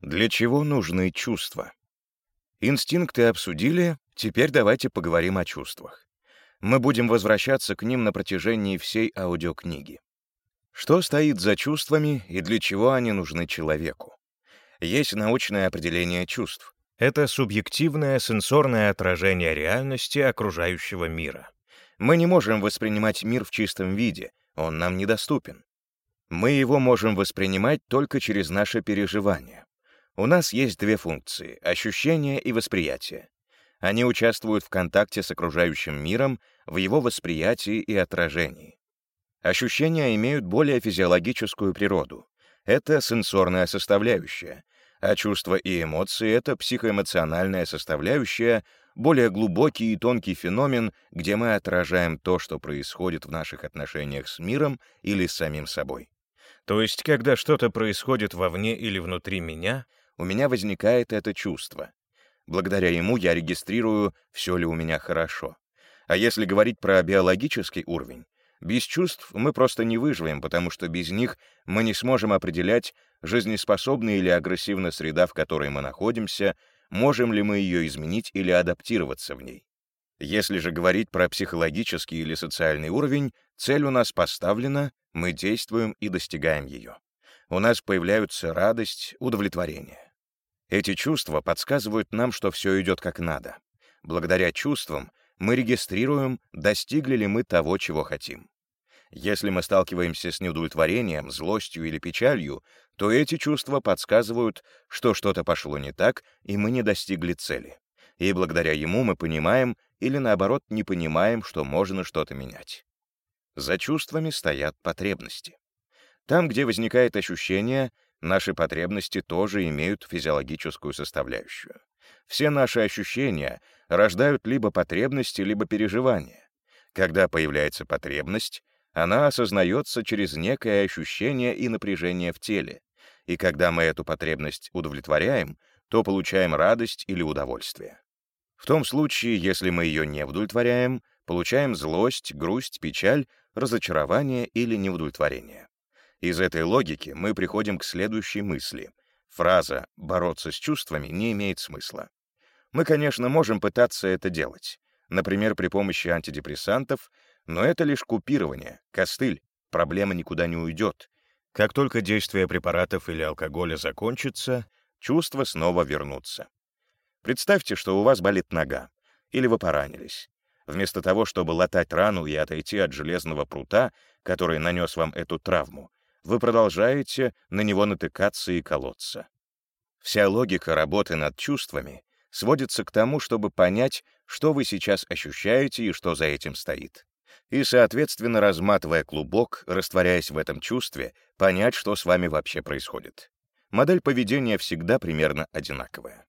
Для чего нужны чувства? Инстинкты обсудили, теперь давайте поговорим о чувствах. Мы будем возвращаться к ним на протяжении всей аудиокниги. Что стоит за чувствами и для чего они нужны человеку? Есть научное определение чувств. Это субъективное сенсорное отражение реальности окружающего мира. Мы не можем воспринимать мир в чистом виде, он нам недоступен. Мы его можем воспринимать только через наше переживание. У нас есть две функции — ощущение и восприятие. Они участвуют в контакте с окружающим миром, в его восприятии и отражении. Ощущения имеют более физиологическую природу. Это сенсорная составляющая, а чувства и эмоции — это психоэмоциональная составляющая, более глубокий и тонкий феномен, где мы отражаем то, что происходит в наших отношениях с миром или с самим собой. То есть, когда что-то происходит вовне или внутри меня, у меня возникает это чувство. Благодаря ему я регистрирую, все ли у меня хорошо. А если говорить про биологический уровень, без чувств мы просто не выживем, потому что без них мы не сможем определять, жизнеспособна или агрессивна среда, в которой мы находимся, можем ли мы ее изменить или адаптироваться в ней. Если же говорить про психологический или социальный уровень, цель у нас поставлена, мы действуем и достигаем ее. У нас появляются радость, удовлетворение. Эти чувства подсказывают нам, что все идет как надо. Благодаря чувствам мы регистрируем, достигли ли мы того, чего хотим. Если мы сталкиваемся с неудовлетворением, злостью или печалью, то эти чувства подсказывают, что что-то пошло не так, и мы не достигли цели. И благодаря ему мы понимаем или, наоборот, не понимаем, что можно что-то менять. За чувствами стоят потребности. Там, где возникает ощущение, наши потребности тоже имеют физиологическую составляющую. Все наши ощущения рождают либо потребности, либо переживания. Когда появляется потребность, она осознается через некое ощущение и напряжение в теле, и когда мы эту потребность удовлетворяем, то получаем радость или удовольствие. В том случае, если мы ее не удовлетворяем, получаем злость, грусть, печаль, разочарование или неудовлетворение. Из этой логики мы приходим к следующей мысли. Фраза «бороться с чувствами» не имеет смысла. Мы, конечно, можем пытаться это делать, например, при помощи антидепрессантов, но это лишь купирование, костыль, проблема никуда не уйдет. Как только действие препаратов или алкоголя закончится, чувства снова вернутся. Представьте, что у вас болит нога, или вы поранились. Вместо того, чтобы латать рану и отойти от железного прута, который нанес вам эту травму, вы продолжаете на него натыкаться и колоться. Вся логика работы над чувствами сводится к тому, чтобы понять, что вы сейчас ощущаете и что за этим стоит. И, соответственно, разматывая клубок, растворяясь в этом чувстве, понять, что с вами вообще происходит. Модель поведения всегда примерно одинаковая.